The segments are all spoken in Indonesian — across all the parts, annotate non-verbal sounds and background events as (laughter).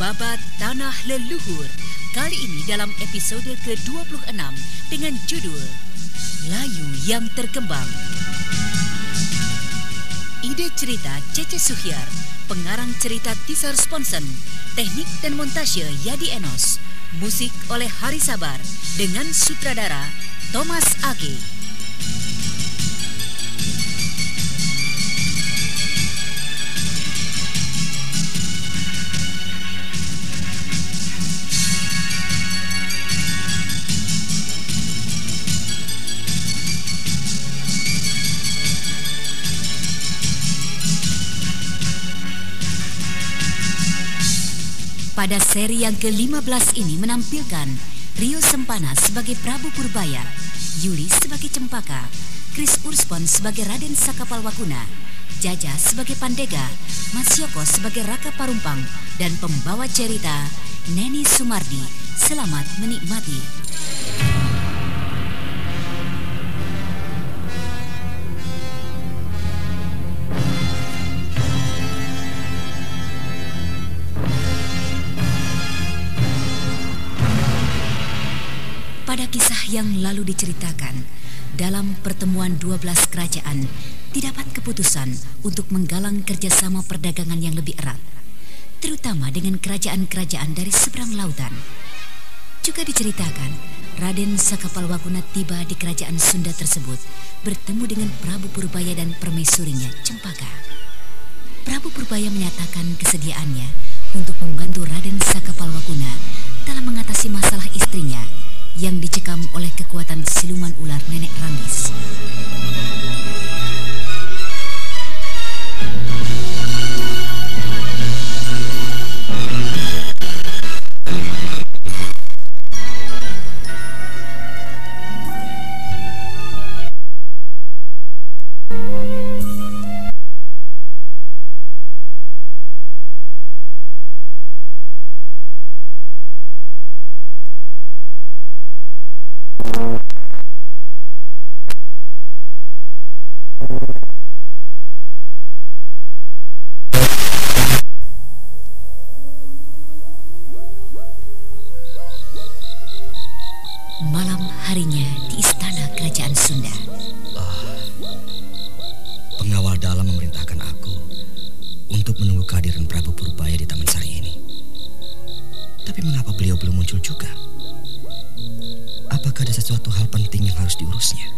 Babat Tanah Leluhur. Kali ini dalam episode ke-26 dengan judul Layu yang Terkembang. Ide cerita Cece Suhyar, pengarang cerita Tisar Sponsen, teknik dan montase Yadi Enos, musik oleh Hari Sabar dengan sutradara Thomas Age. Pada seri yang ke-15 ini menampilkan Rio Sempana sebagai Prabu Purbaya, Yuli sebagai Cempaka, Chris Urspon sebagai Raden Sakapalwakuna, Jaja sebagai Pandega, Mas Yoko sebagai Raka Parumpang, dan pembawa cerita Neni Sumardi. Selamat menikmati. Pada kisah yang lalu diceritakan, dalam pertemuan 12 kerajaan, didapat keputusan untuk menggalang kerjasama perdagangan yang lebih erat, terutama dengan kerajaan-kerajaan dari seberang lautan. Juga diceritakan, Raden Sakapalwaguna tiba di kerajaan Sunda tersebut bertemu dengan Prabu Purbaya dan permaisurinya Cempaka. Prabu Purbaya menyatakan kesediaannya untuk membantu Raden Sakapalwaguna dalam mengatasi masalah istrinya yang dicekam oleh kekuatan siluman ular nenek Rangis. Sesuatu hal penting yang harus diurusnya?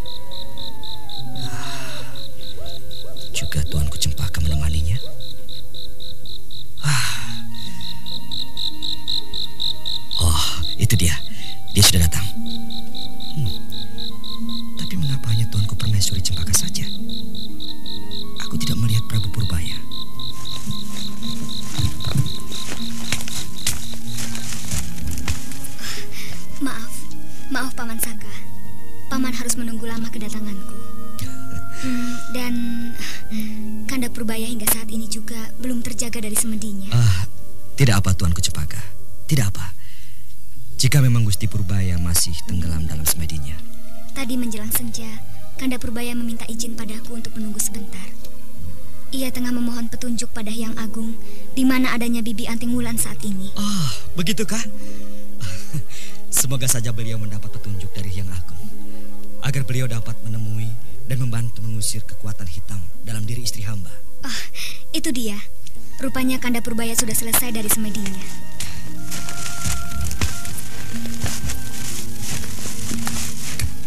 Tengah memohon petunjuk pada Hyang Agung di mana adanya Bibi Anting Wulan saat ini. Oh, begitukah? (laughs) Semoga saja beliau mendapat petunjuk dari Hyang Agung. Agar beliau dapat menemui dan membantu mengusir kekuatan hitam dalam diri istri hamba. Ah, itu dia. Rupanya Kanda Purbaya sudah selesai dari semedinya.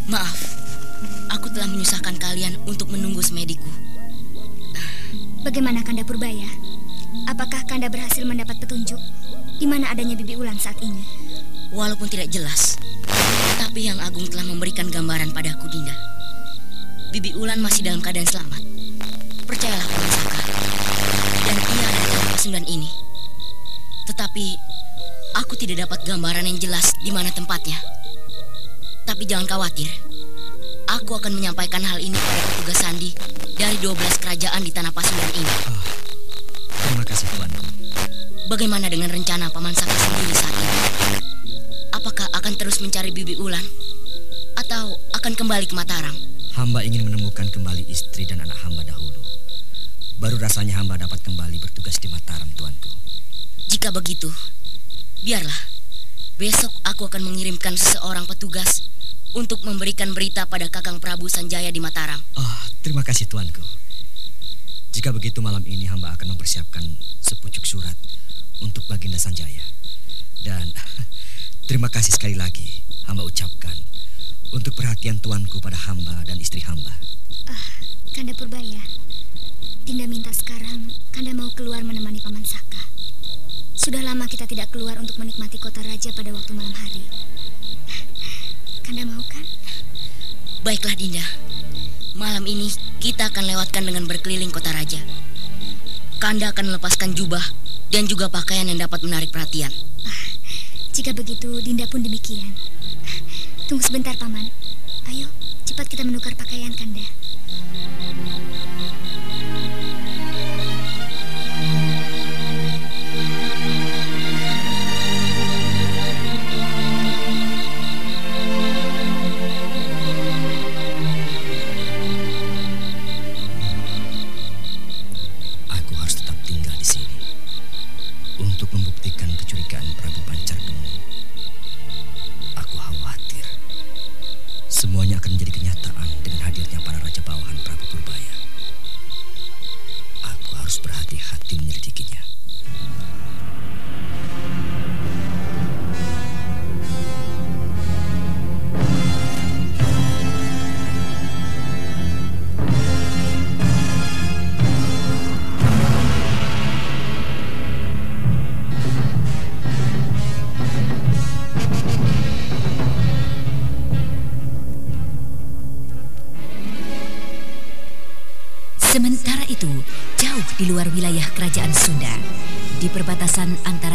Maaf, aku telah menyusahkan kalian untuk menunggu semediku. Bagaimana Kanda Purbaya? Apakah Kanda berhasil mendapat petunjuk di mana adanya Bibi Ulan saat ini? Walaupun tidak jelas, tapi Yang Agung telah memberikan gambaran padaku, Dinda. Bibi Ulan masih dalam keadaan selamat. Percayalah, Paman Saka. Dan ia ada dalam ini. Tetapi, aku tidak dapat gambaran yang jelas di mana tempatnya. Tapi jangan khawatir. Aku akan menyampaikan hal ini pada petugas sandi dari 12 kerajaan di tanah Pasundan ini. Terima kasih tuanku. Bagaimana dengan rencana Paman Saka sendiri saat ini? Apakah akan terus mencari Bibi Ulan? Atau akan kembali ke Mataram? Hamba ingin menemukan kembali istri dan anak hamba dahulu. Baru rasanya hamba dapat kembali bertugas di Mataram, tuanku. Jika begitu, Biarlah. Besok aku akan mengirimkan seseorang petugas untuk memberikan berita pada Kakang Prabu Sanjaya di Mataram. Oh, terima kasih tuanku. Jika begitu malam ini hamba akan mempersiapkan sepucuk surat untuk Baginda Sanjaya. Dan (laughs) terima kasih sekali lagi hamba ucapkan untuk perhatian tuanku pada hamba dan istri hamba. Ah, Kanda Purbaya. Dinda minta sekarang Kanda mau keluar menemani Paman Saka. Sudah lama kita tidak keluar untuk menikmati kota raja pada waktu malam hari. Kanda mau kan? Baiklah Dinda. Malam ini kita akan lewatkan dengan berkeliling kota raja. Kanda akan melepaskan jubah dan juga pakaian yang dapat menarik perhatian. Ah, jika begitu, Dinda pun demikian. Tunggu sebentar, Paman. Ayo, cepat kita menukar pakaian Kanda. Di perbatasan antara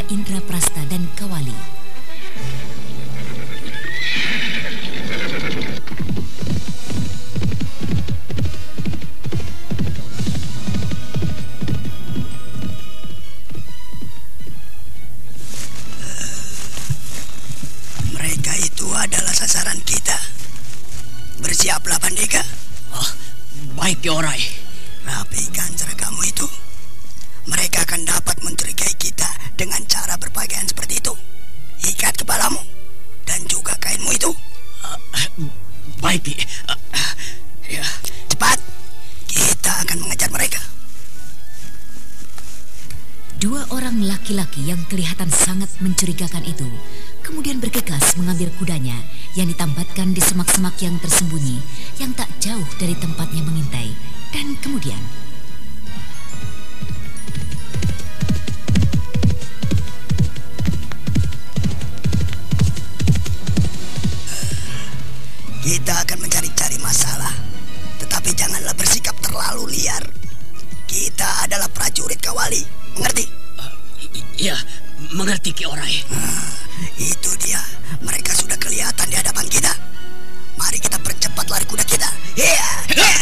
Kita adalah prajurit kawali, mengerti? Uh, iya, mengerti Ki Orai. Uh, itu dia, mereka sudah kelihatan di hadapan kita. Mari kita percepat lari kuda kita. Yeah, yeah.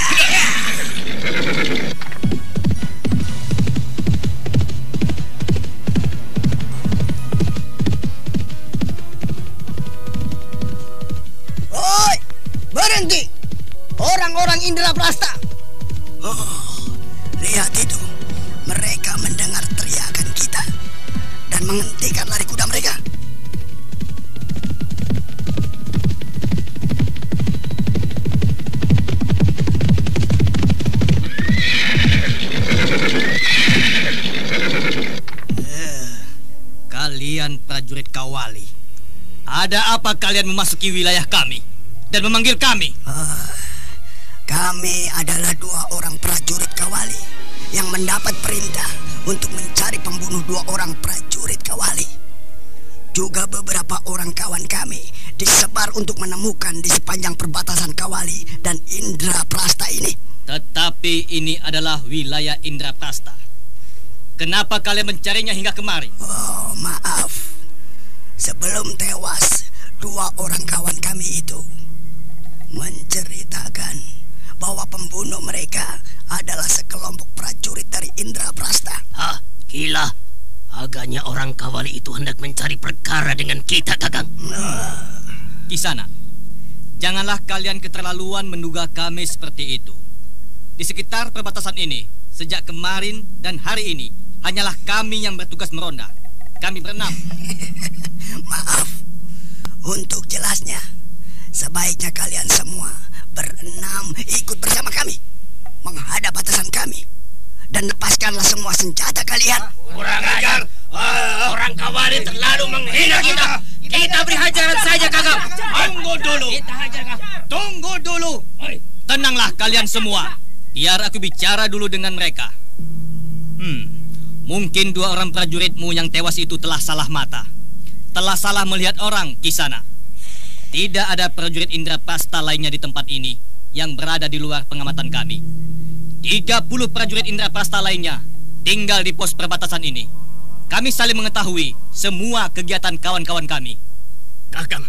Oi, berhenti! Orang-orang Indra Prasta. Oh, lihat itu. Mereka mendengar teriakan kita dan menghentikan lari kuda mereka. Kalian prajurit Kawali, ada apa kalian memasuki wilayah kami dan memanggil kami? Uh, kami adalah dua orang prajurit Kawali yang mendapat perintah untuk mencari pembunuh dua orang prajurit Kawali. Juga beberapa orang kawan kami disebar untuk menemukan di sepanjang perbatasan Kawali dan Indra Prasta ini. Tetapi ini adalah wilayah Indra Prasta. Kenapa kalian mencarinya hingga kemari? Oh, maaf. Sebelum tewas, dua orang kawan kami itu menceritakan bahwa pembunuh mereka adalah sekelompok prajurit dari Indra Prasta. Hah? Gila. Agaknya orang kawali itu hendak mencari perkara dengan kita, Kakang. Nah. Kisana, janganlah kalian keterlaluan menduga kami seperti itu. Di sekitar perbatasan ini, sejak kemarin dan hari ini, hanyalah kami yang bertugas meronda. Kami berenam. (laughs) Maaf, untuk jelasnya, sebaiknya kalian semua berenam ikut bersama kami menghadap batasan kami dan lepaskanlah semua senjata kalian. Kurang ajar. Uh, orang kawali terlalu menghina kita. Kita beri hajaran saja, Kakak. Tunggu dulu. Kita hajar, Tunggu dulu. Tenanglah kalian semua. Biar aku bicara dulu dengan mereka. Hmm, mungkin dua orang prajuritmu yang tewas itu telah salah mata. Telah salah melihat orang di sana. Tidak ada prajurit Indra Pasta lainnya di tempat ini yang berada di luar pengamatan kami. 30 prajurit Indraprasta lainnya tinggal di pos perbatasan ini. Kami saling mengetahui semua kegiatan kawan-kawan kami. Kakang,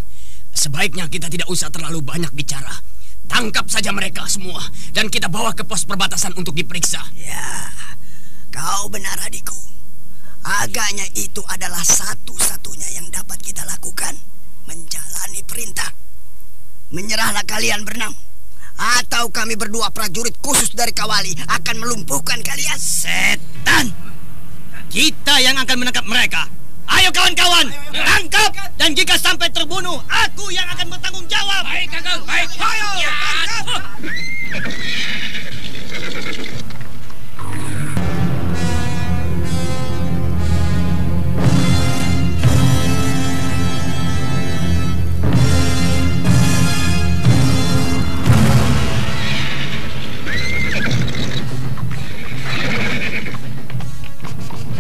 sebaiknya kita tidak usah terlalu banyak bicara. Tangkap saja mereka semua dan kita bawa ke pos perbatasan untuk diperiksa. Ya, kau benar adikku. Agaknya itu adalah satu-satunya yang dapat kita lakukan. Menjalani perintah. Menyerahlah kalian berenam. Atau kami berdua prajurit khusus dari Kawali akan melumpuhkan kalian. Setan! Kita yang akan menangkap mereka. Ayo kawan-kawan, tangkap dan jika sampai terbunuh, aku yang akan bertanggung jawab. Baik, Kakang. Baik. Ayo, tangkap.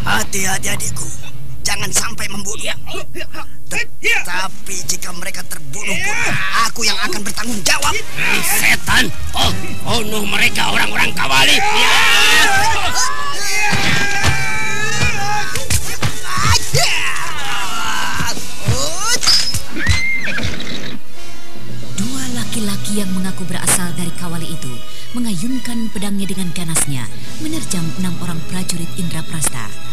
Hati-hati adikku, jangan sampai membunuh. Tetapi jika mereka terbunuh pun, aku yang akan bertanggung jawab. Setan! Oh, bunuh mereka orang-orang kawali. Ya. Dua laki-laki yang mengaku berasal dari kawali itu mengayunkan pedangnya dengan ganasnya menerjang enam orang prajurit Indra Prasta.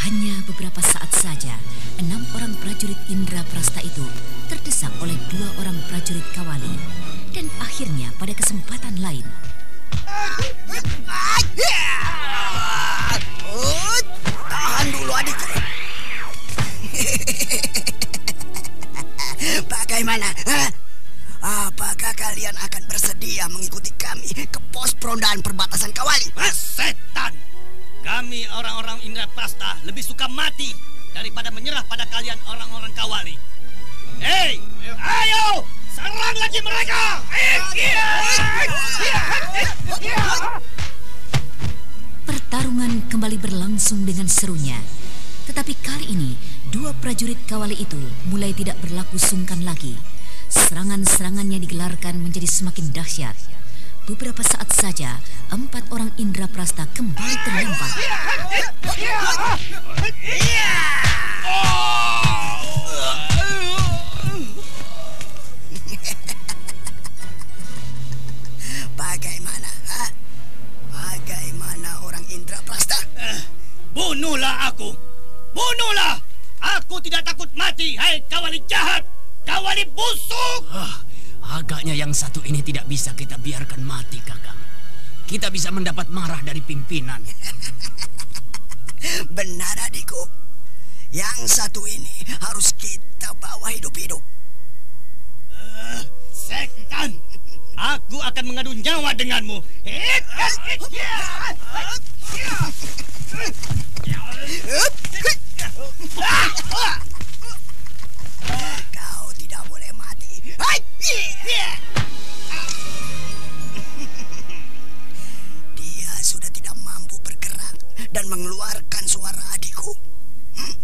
Hanya beberapa saat saja, enam orang prajurit Indra Prasta itu terdesak oleh dua orang prajurit Kawali. Dan akhirnya pada kesempatan lain... Tahan dulu adikku. (laughs) Bagaimana? Apakah kalian akan bersedia mengikuti kami ke pos perondaan perbatasan Kawali? Setan! Kami orang-orang Indra Prasta lebih suka mati daripada menyerah pada kalian orang-orang Kawali. Hei, ayo, serang lagi mereka! Pertarungan kembali berlangsung dengan serunya. Tetapi kali ini, dua prajurit Kawali itu mulai tidak berlaku sungkan lagi. Serangan-serangannya digelarkan menjadi semakin dahsyat. Beberapa saat saja, empat orang Indra Prasta kembali terlempar. Bagaimana? Ha? Bagaimana orang Indra Prasta? Eh, bunuhlah aku! Bunuhlah! Aku tidak takut mati, hai kawali jahat! Kawali busuk! Ah. Agaknya yang satu ini tidak bisa kita biarkan mati, Kakang. Kita bisa mendapat marah dari pimpinan. (laughs) Benar, adikku. Yang satu ini harus kita bawa hidup-hidup. Uh, setan! Aku akan mengadu nyawa denganmu. Dia dan mengeluarkan suara adikku. Hmm?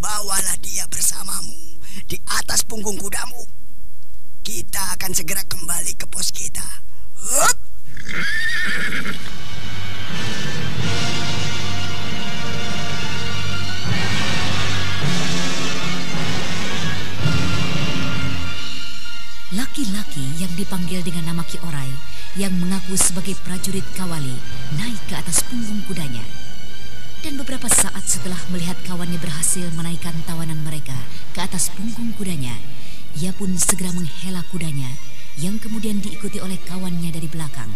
Bawalah dia bersamamu di atas punggung kudamu. Kita akan segera kembali ke pos kita. Hup! Laki-laki yang dipanggil dengan nama Ki Orai yang mengaku sebagai prajurit Kawali naik ke atas punggung kudanya. Dan beberapa saat setelah melihat kawannya berhasil menaikkan tawanan mereka ke atas punggung kudanya, ia pun segera menghela kudanya yang kemudian diikuti oleh kawannya dari belakang.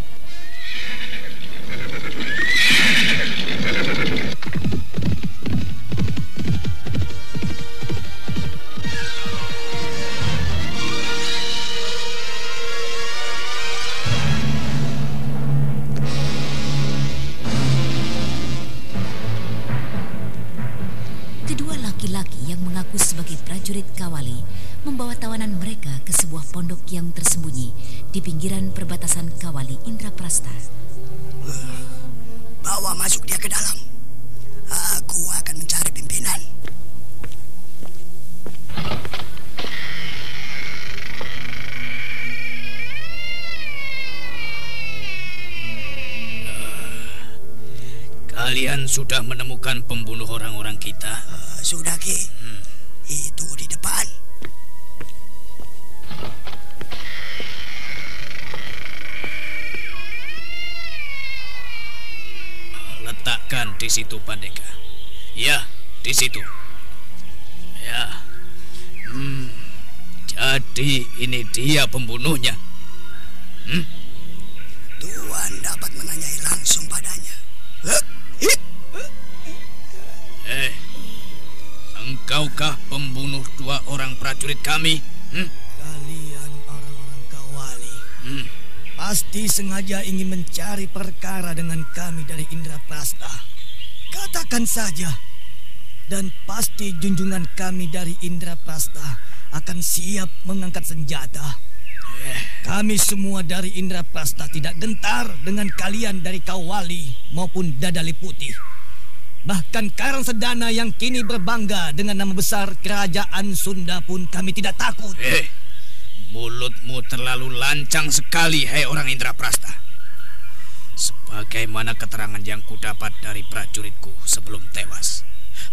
Prajurit Kawali membawa tawanan mereka ke sebuah pondok yang tersembunyi di pinggiran perbatasan Kawali Indraprasta. (sighs) Bawa masuk dia ke dalam. Aku akan mencari pimpinan. Kalian sudah menemukan pembunuh orang-orang kita? Uh, sudah, Ki. Hmm. Itu di depan. Letakkan di situ, Pandeka. Ya, di situ. Ya. Hmm. Jadi ini dia pembunuhnya. Hmm? Tuan dapat menanyai langsung padanya. Engkaukah pembunuh dua orang prajurit kami? Hmm? Kalian orang-orang Kawali. Hmm. Pasti sengaja ingin mencari perkara dengan kami dari Indraprasta. Katakan saja. Dan pasti junjungan kami dari Indraprasta akan siap mengangkat senjata. Eh. Kami semua dari Indraprasta tidak gentar dengan kalian dari Kawali maupun Dadali Putih. Bahkan Karang Sedana yang kini berbangga dengan nama besar kerajaan Sunda pun kami tidak takut. Eh, mulutmu terlalu lancang sekali, hei orang Indraprasta. Sebagaimana keterangan yang kudapat dari prajuritku sebelum tewas,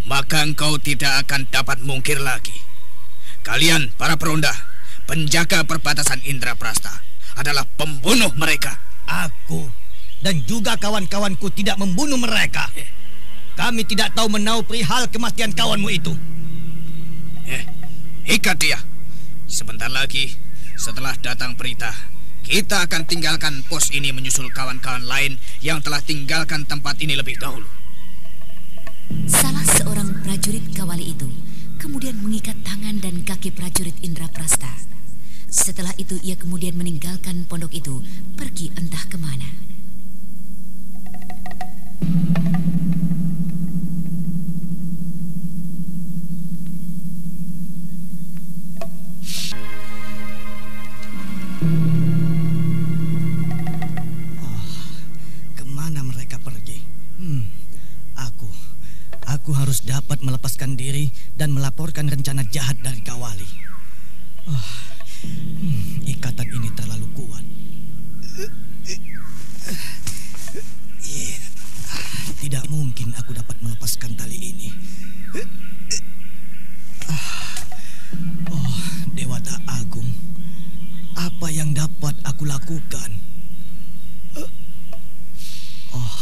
maka engkau tidak akan dapat mungkir lagi. Kalian, para peronda, penjaga perbatasan Indraprasta, adalah pembunuh mereka. Aku dan juga kawan-kawanku tidak membunuh mereka. Eh. Kami tidak tahu menau perihal kematian kawanmu itu. Eh, ikat dia. Sebentar lagi, setelah datang perintah, kita akan tinggalkan pos ini menyusul kawan-kawan lain yang telah tinggalkan tempat ini lebih dahulu. Salah seorang prajurit kawali itu kemudian mengikat tangan dan kaki prajurit Indra Prasta. Setelah itu ia kemudian meninggalkan pondok itu pergi entah ke mana. Aku harus dapat melepaskan diri dan melaporkan rencana jahat dari Kawali. Oh, ikatan ini terlalu kuat. Yeah. Tidak mungkin aku dapat melepaskan tali ini. Oh, Dewata Agung. Apa yang dapat aku lakukan? Oh,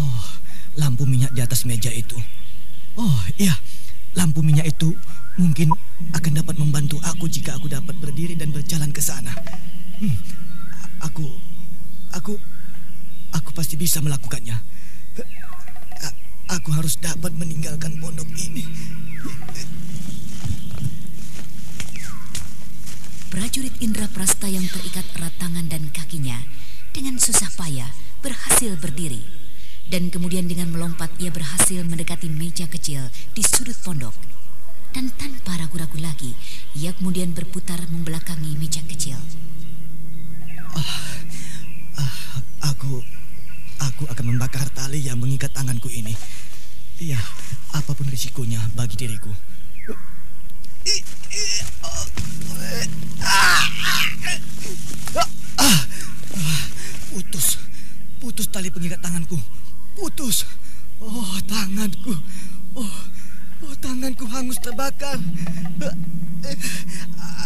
oh, lampu minyak di atas meja itu. Oh iya, lampu minyak itu mungkin akan dapat membantu aku jika aku dapat berdiri dan berjalan ke sana. Hmm, aku, aku, aku pasti bisa melakukannya. Aku harus dapat meninggalkan pondok ini. Prajurit Indra Prasta yang terikat erat tangan dan kakinya dengan susah payah berhasil berdiri dan kemudian dengan melompat ia berhasil mendekati meja kecil di sudut pondok. Dan tanpa ragu-ragu lagi, ia kemudian berputar membelakangi meja kecil. Ah, ah, aku, aku akan membakar tali yang mengikat tanganku ini. Iya, apa pun risikonya bagi diriku. putus, putus tali pengikat tanganku putus. Oh, tanganku. Oh, oh tanganku hangus terbakar.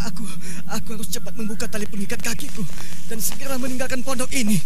Aku, aku harus cepat membuka tali pengikat kakiku dan segera meninggalkan pondok ini.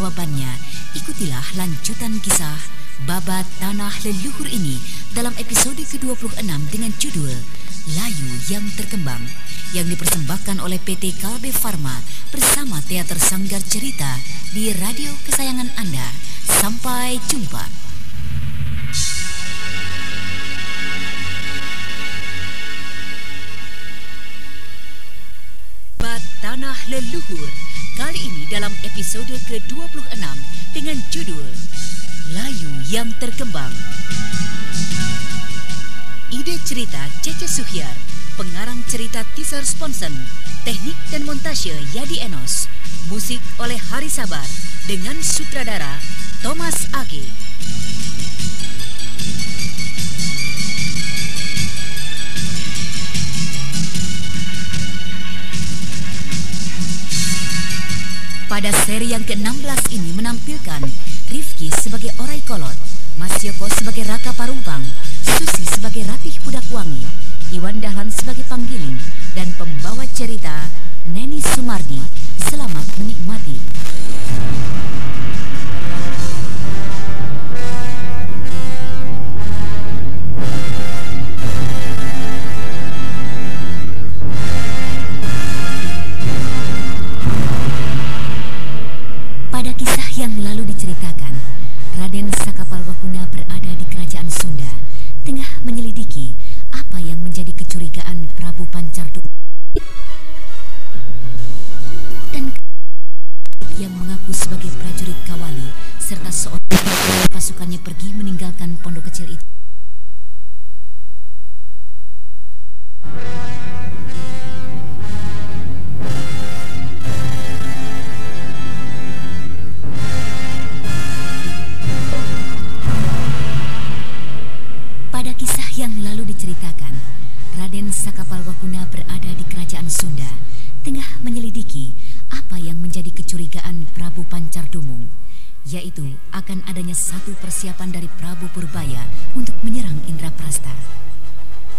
Jawabannya, ikutilah lanjutan kisah Babat Tanah Leluhur ini dalam episode ke-26 dengan judul Layu yang Terkembang yang dipersembahkan oleh PT Kalbe Farma bersama Teater Sanggar Cerita di radio kesayangan Anda. Sampai jumpa. Bat Tanah Leluhur kali ini dalam episode ke-26 dengan judul Layu yang Terkembang. Ide cerita Cece Suhyar pengarang cerita teaser Sponsen, teknik dan montase Yadi Enos, musik oleh Hari Sabar dengan sutradara Thomas Age. Pada seri yang ke-16 ini menampilkan Rifki sebagai Orai Kolot, Mas Yoko sebagai Raka Parumpang, Susi sebagai Ratih Budak Wangi, Iwan Dahlan sebagai panggiling dan pembawa cerita Neni Sumardi. Selamat menikmati. Diceritakan, Raden Sakapalwakuna berada di kerajaan Sunda, tengah menyelidiki apa yang menjadi kecurigaan Prabu Pancardu dan yang mengaku sebagai prajurit Kawali serta seorang pasukannya pergi meninggalkan pondok kecil itu. Raden Sakapalwakuna berada di kerajaan Sunda, tengah menyelidiki apa yang menjadi kecurigaan Prabu Pancardumung, yaitu akan adanya satu persiapan dari Prabu Purbaya untuk menyerang Indraprasta.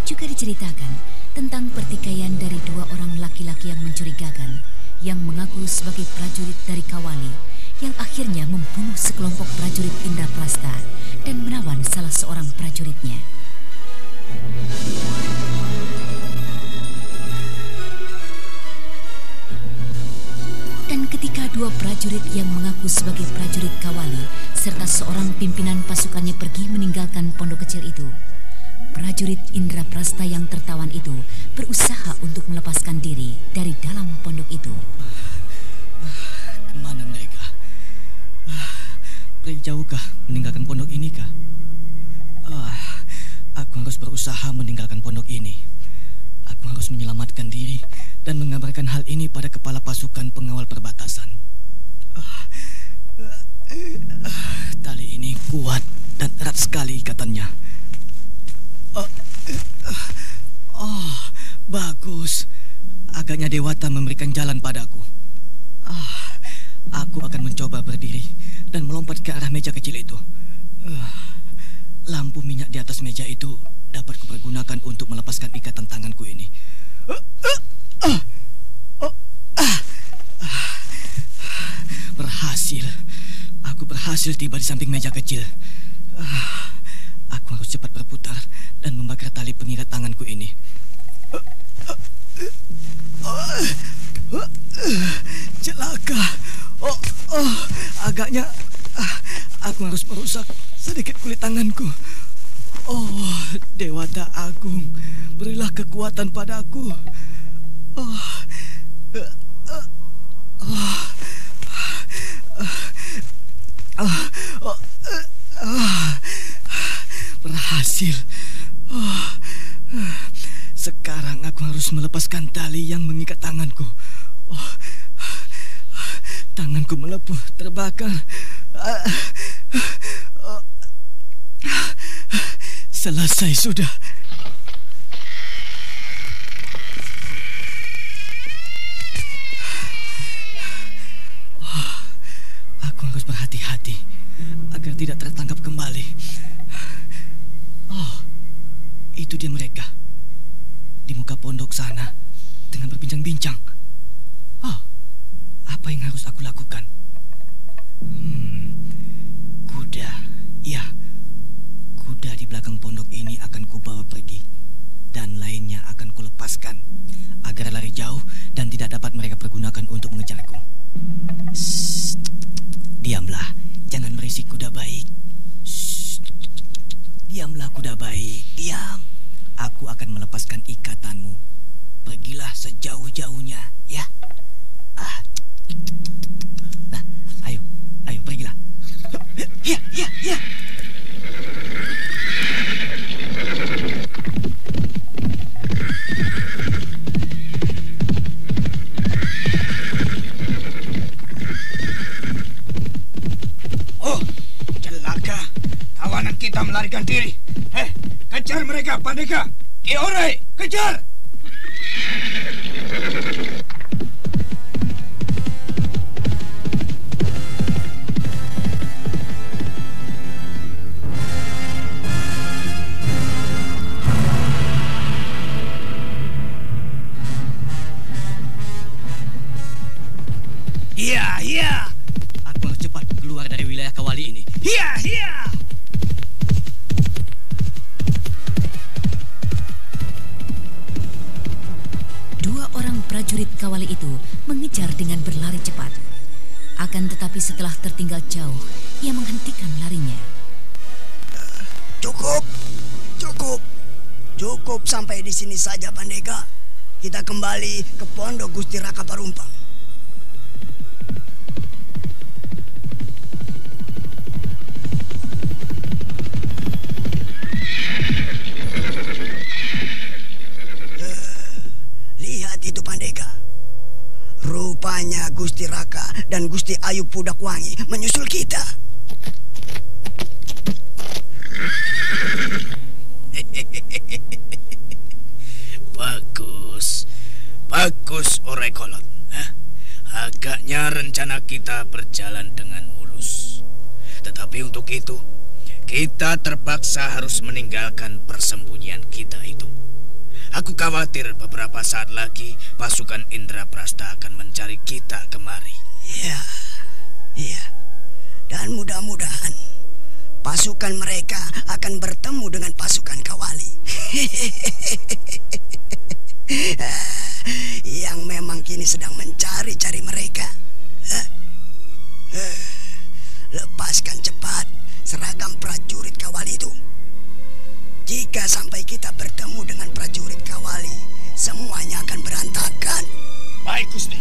Juga diceritakan tentang pertikaian dari dua orang laki-laki yang mencurigakan, yang mengaku sebagai prajurit dari Kawali, yang akhirnya membunuh sekelompok prajurit Indraprasta dan menawan salah seorang prajuritnya. Dua prajurit yang mengaku sebagai prajurit Kawali serta seorang pimpinan pasukannya pergi meninggalkan pondok kecil itu, prajurit Indra Prasta yang tertawan itu berusaha untuk melepaskan diri dari dalam pondok itu. Ke mana mereka? Ah, Pergi jauhkah meninggalkan pondok ini kah? Ah, aku harus berusaha meninggalkan pondok ini. Aku harus menyelamatkan diri dan mengabarkan hal ini pada kepala pasukan pengawal perbatasan. Tali ini kuat dan erat sekali ikatannya. Ah, oh, bagus. Agaknya Dewata memberikan jalan padaku. Ah, aku akan mencoba berdiri dan melompat ke arah meja kecil itu. Ah, lampu minyak di atas meja itu dapat kupergunakan untuk melepaskan ikatan tanganku ini. Ah, ah, ah, oh, ah, ah. Berhasil. Berhasil tiba di samping meja kecil. Ah, aku harus cepat berputar dan membakar tali pengikat tanganku ini. Celaka. Oh, oh, agaknya ah, aku harus merusak sedikit kulit tanganku. Oh, Dewata Agung, berilah kekuatan padaku. Oh, eh, eh, oh, oh, berhasil. Sekarang aku harus melepaskan tali yang mengikat tanganku. Tanganku melepuh, terbakar. Selesai sudah. tidak tertangkap kembali. Oh, itu dia mereka. Di muka pondok sana, dengan berbincang-bincang. Oh, apa yang harus aku lakukan? Hmm, kuda. Ya, kuda di belakang pondok ini akan kubawa pergi. Dan lainnya akan kulepaskan. Agar lari jauh dan tidak dapat mereka pergunakan untuk mengejarku. Shh, diamlah berisik kuda baik. Shh, diamlah kuda baik, diam. Aku akan melepaskan ikatanmu. Pergilah sejauh-jauhnya, ya. Ah. Nah, ayo, ayo pergilah. Ya, ya, ya. Tawanan kita melarikan diri. Eh, kejar mereka, Pandeka. Kiore, kejar! Iya, iya. Aku harus cepat keluar dari wilayah Kawali ini. Iya, Setelah tertinggal jauh, ia menghentikan larinya. Cukup, cukup, cukup sampai di sini saja, Pandega. Kita kembali ke Pondok Gusti Raka Parumpang. Rupanya Gusti Raka dan Gusti Ayu Pudakwangi menyusul kita. (laughs) Bagus. Bagus, Orekolot. Hah? Agaknya rencana kita berjalan dengan mulus. Tetapi untuk itu, kita terpaksa harus meninggalkan persembunyian kita itu. Aku khawatir beberapa saat lagi pasukan Indra Prasta akan mencari kita kemari. Iya, iya. Dan mudah-mudahan pasukan mereka akan bertemu dengan pasukan Kawali. (laughs) Yang memang kini sedang mencari-cari mereka. Lepaskan cepat seragam prajurit Kawali itu. Jika sampai kita bertemu dengan prajurit Kawali, semuanya akan berantakan. Baik, Gusti.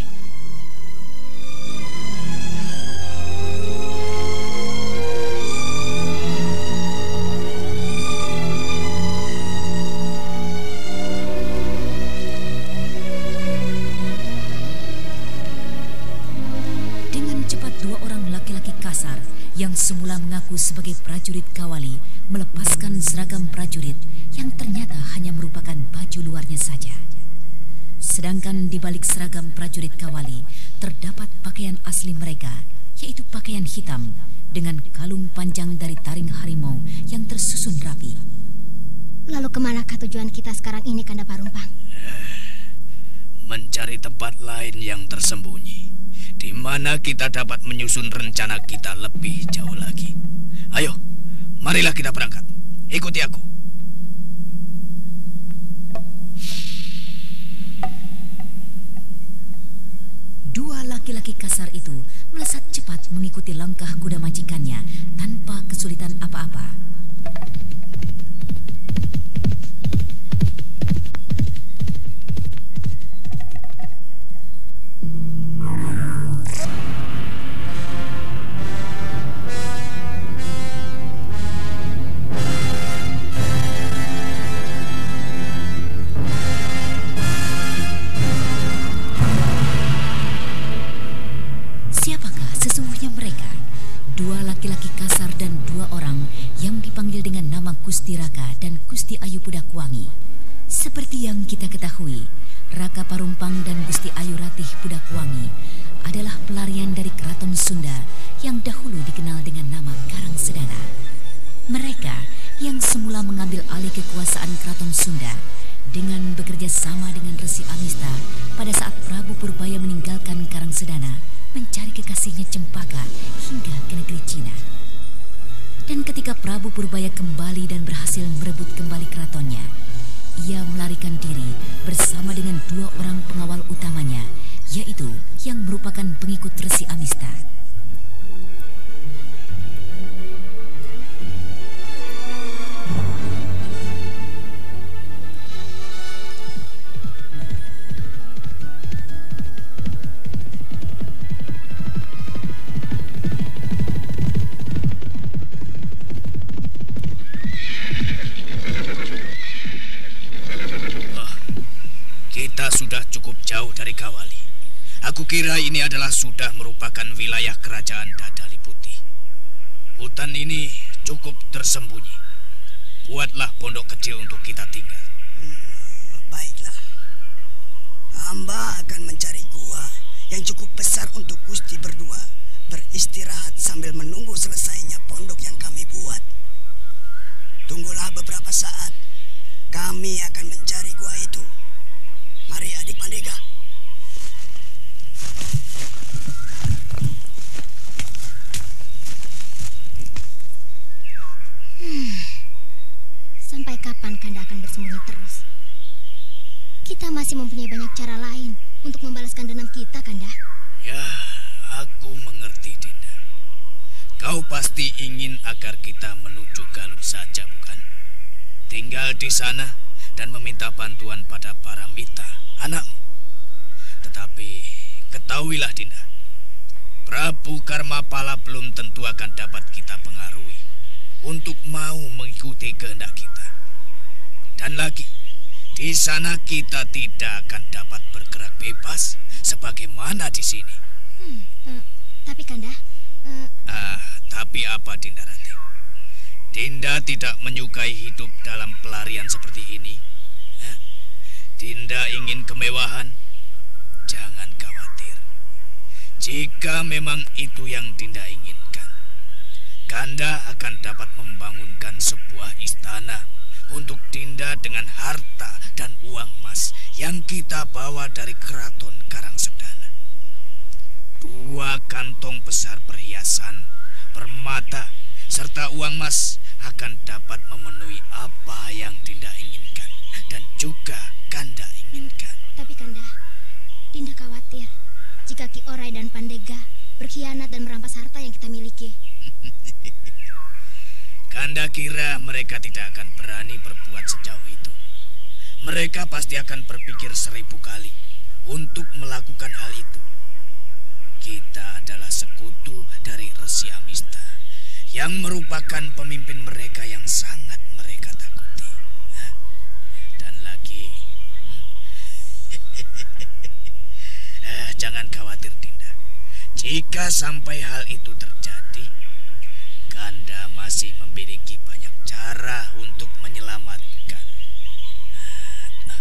Dengan cepat dua orang laki-laki kasar yang semula mengaku sebagai prajurit kawali melepaskan seragam prajurit yang ternyata hanya merupakan baju luarnya saja. Sedangkan di balik seragam prajurit kawali terdapat pakaian asli mereka, yaitu pakaian hitam dengan kalung panjang dari taring harimau yang tersusun rapi. Lalu ke manakah tujuan kita sekarang ini, Kanda Parumpang? Mencari tempat lain yang tersembunyi. Di mana kita dapat menyusun rencana kita lebih jauh lagi. Marilah kita berangkat. Ikuti aku. Dua laki-laki kasar itu melesat cepat mengikuti langkah kuda majikannya tanpa kesulitan apa-apa. Gusti Raka dan Gusti Ayu Pudakwangi. Seperti yang kita ketahui, Raka Parumpang dan Gusti Ayu Ratih Pudakwangi adalah pelarian dari keraton Sunda yang dahulu dikenal dengan nama Karang Sedana. Mereka yang semula mengambil alih kekuasaan keraton Sunda dengan bekerja sama dengan Resi Amista pada saat Prabu Purbaya meninggalkan Karang Sedana mencari kekasihnya Cempaka hingga ke negeri Cina. Dan ketika Prabu Purbaya kembali dan berhasil merebut kembali keratonnya, sudah merupakan wilayah kerajaan Dadali Putih. Hutan ini cukup tersembunyi. Buatlah pondok kecil untuk kita tinggal. Hmm, baiklah. Hamba akan mencari gua yang cukup besar untuk Gusti berdua beristirahat sambil menunggu selesainya pondok yang kami buat. Tunggulah beberapa saat. Kami akan mencari gua itu. Mari adik Pandega. Hmm. Sampai kapan Kanda akan bersembunyi terus? Kita masih mempunyai banyak cara lain untuk membalaskan dendam kita, Kanda. Ya, aku mengerti, Dinda. Kau pasti ingin agar kita menuju Galuh saja, bukan? Tinggal di sana dan meminta bantuan pada para mita anakmu. Tetapi ketahuilah Dinda, Prabu Karmapala belum tentu akan dapat kita pengaruhi untuk mau mengikuti kehendak kita. Dan lagi, di sana kita tidak akan dapat bergerak bebas sebagaimana di sini. Hmm, uh, tapi Kanda, uh... ah, tapi apa Dinda Rati? Dinda tidak menyukai hidup dalam pelarian seperti ini. Dinda ingin kemewahan, jangan. Jika memang itu yang Dinda inginkan, Kanda akan dapat membangunkan sebuah istana untuk Dinda dengan harta dan uang emas yang kita bawa dari keraton Karangsedana. Dua kantong besar perhiasan, permata, serta uang emas akan dapat memenuhi apa yang Dinda inginkan dan juga Kanda inginkan. Tapi Kanda, Dinda khawatir jika Ki Orai dan Pandega berkhianat dan merampas harta yang kita miliki. (laughs) Kanda kira mereka tidak akan berani berbuat sejauh itu. Mereka pasti akan berpikir seribu kali untuk melakukan hal itu. Kita adalah sekutu dari Resi Amista yang merupakan pemimpin mereka yang sangat eh, jangan khawatir, Dinda. Jika sampai hal itu terjadi, Kanda masih memiliki banyak cara untuk menyelamatkan. Nah,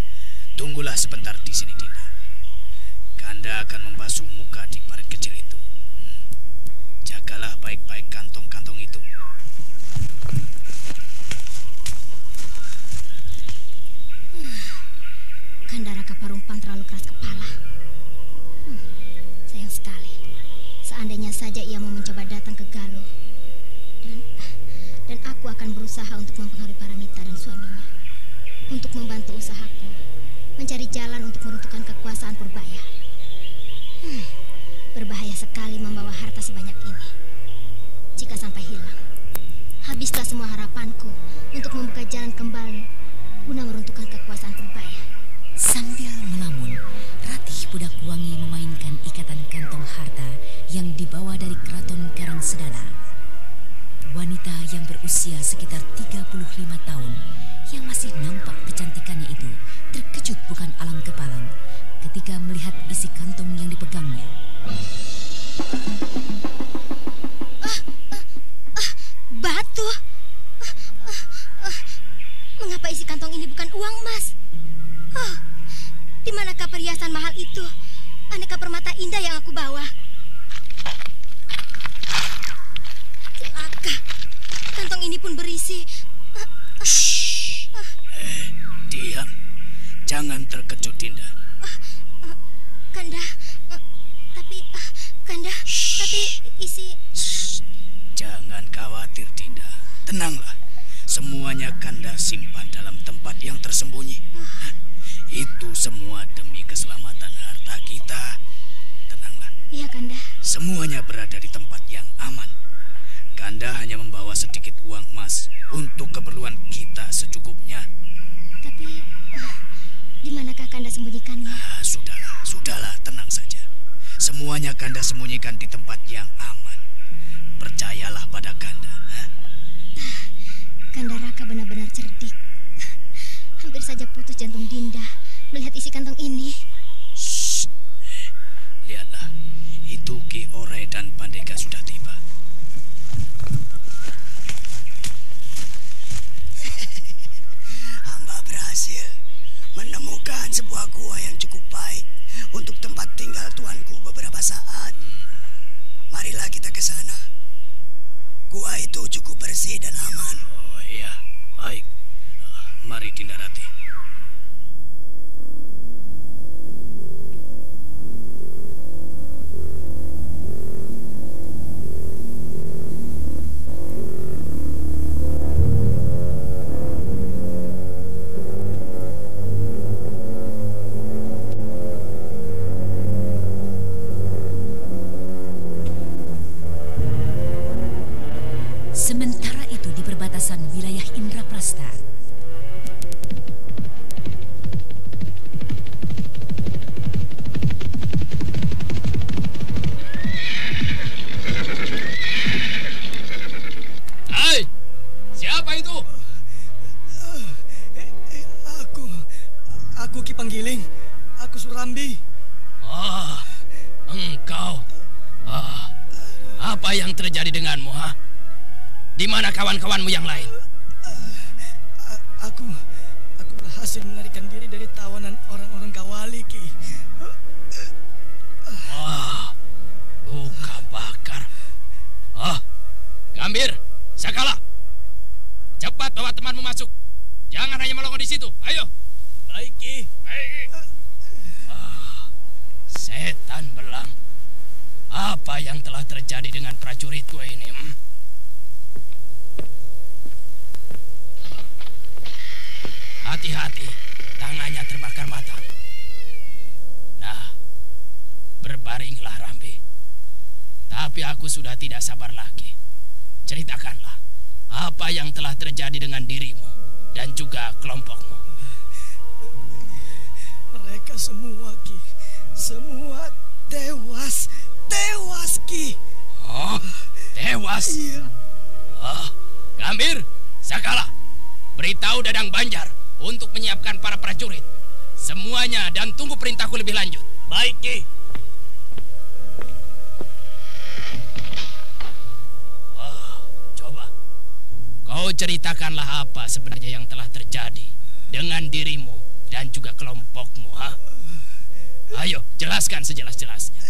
tunggulah sebentar di sini, Dinda. Kanda akan membasuh muka di parit kecil itu. Hmm. Jagalah baik-baik kantong-kantong itu. Kanda Raka Parumpang terlalu keras kepala. Sekali. Seandainya saja ia mau mencoba datang ke Galuh. Dan, dan aku akan berusaha untuk mempengaruhi Paramita dan suaminya. Untuk membantu usahaku. Mencari jalan untuk meruntuhkan kekuasaan Purbaya. Hmm, berbahaya sekali membawa harta sebanyak ini. Jika sampai hilang, habislah semua harapanku yang dibawa dari keraton Karang Sedana. Wanita yang berusia sekitar 35 tahun yang masih nampak kecantikannya itu terkejut bukan alang kepalang ketika melihat isi kantong yang dipegangnya. Ah, ah, ah, batu. Ah, ah, ah. Mengapa isi kantong ini bukan uang emas? Ah, di manakah perhiasan mahal itu? Aneka permata indah yang aku bawa. Celaka. Kantong ini pun berisi. Shh. Eh, diam. Jangan terkejut, Dinda. Kanda, tapi Kanda, tapi isi. Shh. Jangan khawatir, Dinda. Tenanglah. semuanya Kanda simpan dalam tempat yang tersembunyi. Itu semua demi keselamatan harta kita. Tenanglah. Iya, Kanda. Semuanya berada di tempat yang aman. Kanda hanya membawa sedikit uang emas untuk keperluan kita secukupnya. Tapi uh, di manakah Kanda sembunyikannya? Ah, sudahlah, sudahlah, tenang saja. Semuanya Kanda sembunyikan di tempat yang aman. Percayalah pada Kanda. Ha? Kanda Raka benar-benar cerdik. (laughs) Hampir saja putus jantung Dinda melihat isi kantong ini. Shh. Lihatlah, itu Ki Ore dan Pandega sudah tiba. (laughs) Hamba berhasil menemukan sebuah gua yang cukup baik untuk tempat tinggal tuanku beberapa saat. Marilah kita ke sana. Gua itu cukup bersih dan aman. Oh iya, baik. Uh, mari Dinda Di mana kawan-kawanmu yang lain? Aku, aku berhasil melarikan diri dari tawanan orang-orang Kawali, Ki. Wah, luka bakar. Ah, Gambir, Sakala. Cepat bawa temanmu masuk. Jangan hanya melongo di situ. Ayo. Baik, Ki. Ah, setan belang. Apa yang telah terjadi dengan prajuritku ini? Hmm? Hati-hati, tangannya terbakar mata. Nah, berbaringlah Rambi. Tapi aku sudah tidak sabar lagi. Ceritakanlah apa yang telah terjadi dengan dirimu dan juga kelompokmu. Mereka semua, Ki. Semua tewas. Tewas, Ki. Oh, tewas. Iya. Oh, Gambir, Sakala, beritahu Dadang Banjar untuk menyiapkan para prajurit. Semuanya dan tunggu perintahku lebih lanjut. Baik, Ki. Oh, coba. Kau ceritakanlah apa sebenarnya yang telah terjadi dengan dirimu dan juga kelompokmu, ha? Ayo, jelaskan sejelas-jelasnya.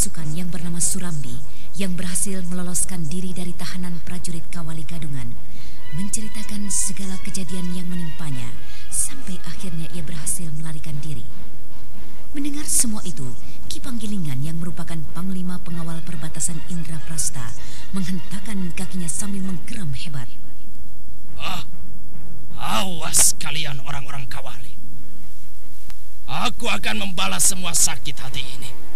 Pasukan yang bernama Surambi yang berhasil meloloskan diri dari tahanan prajurit Kawali Gadungan menceritakan segala kejadian yang menimpanya sampai akhirnya ia berhasil melarikan diri. Mendengar semua itu, Ki Panggilingan yang merupakan panglima pengawal perbatasan Indraprasta menghentakkan kakinya sambil menggeram hebat. Ah, awas kalian orang-orang kawali. Aku akan membalas semua sakit hati ini.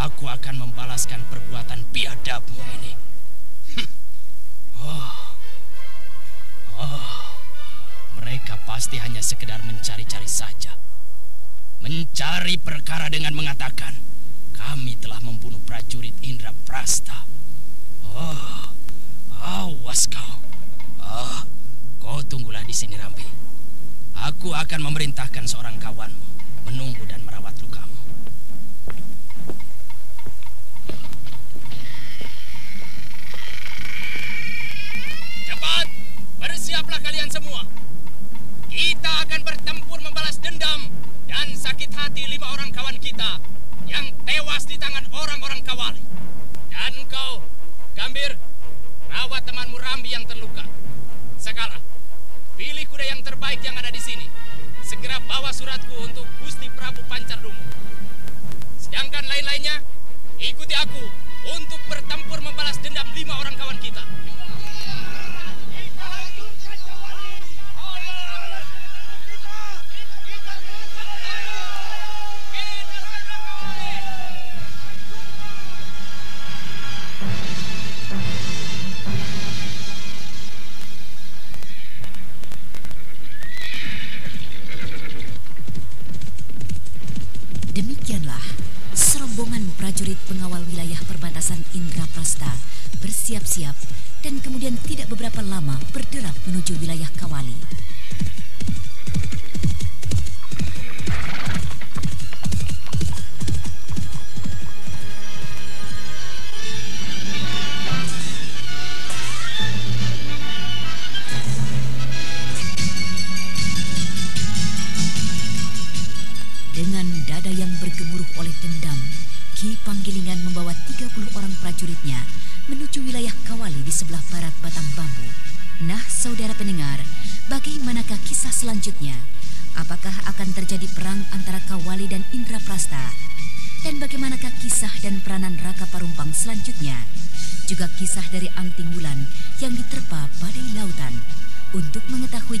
Aku akan membalaskan perbuatan biadabmu ini. Oh. Oh. Mereka pasti hanya sekedar mencari-cari saja. Mencari perkara dengan mengatakan, kami telah membunuh prajurit Indra Prasta. Oh, awas kau. Ah, kau tunggulah di sini, Rambi. Aku akan memerintahkan seorang kawanmu menunggu dan merawat bersiaplah kalian semua. Kita akan bertempur membalas dendam dan sakit hati lima orang kawan kita yang tewas di tangan orang-orang kawali. Dan kau, Gambir, rawat temanmu Rambi yang terluka. Segala, pilih kuda yang terbaik yang ada di sini. segera bawa suratku untuk Gusti Prabu Pancardumu. Sedangkan lain-lainnya, ikuti aku untuk bertempur membalas dendam lima orang kawan kita. Pengawal wilayah perbatasan Indraprasta bersiap-siap dan kemudian tidak beberapa lama berderap menuju wilayah Kawali.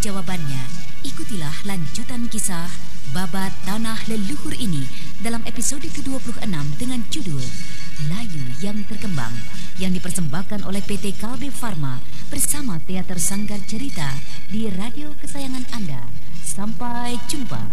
Jawabannya, ikutilah lanjutan kisah babat tanah leluhur ini dalam episode ke-26 dengan judul Layu yang Terkembang yang dipersembahkan oleh PT Kalbe Farma bersama Teater Sanggar Cerita di radio kesayangan Anda. Sampai jumpa.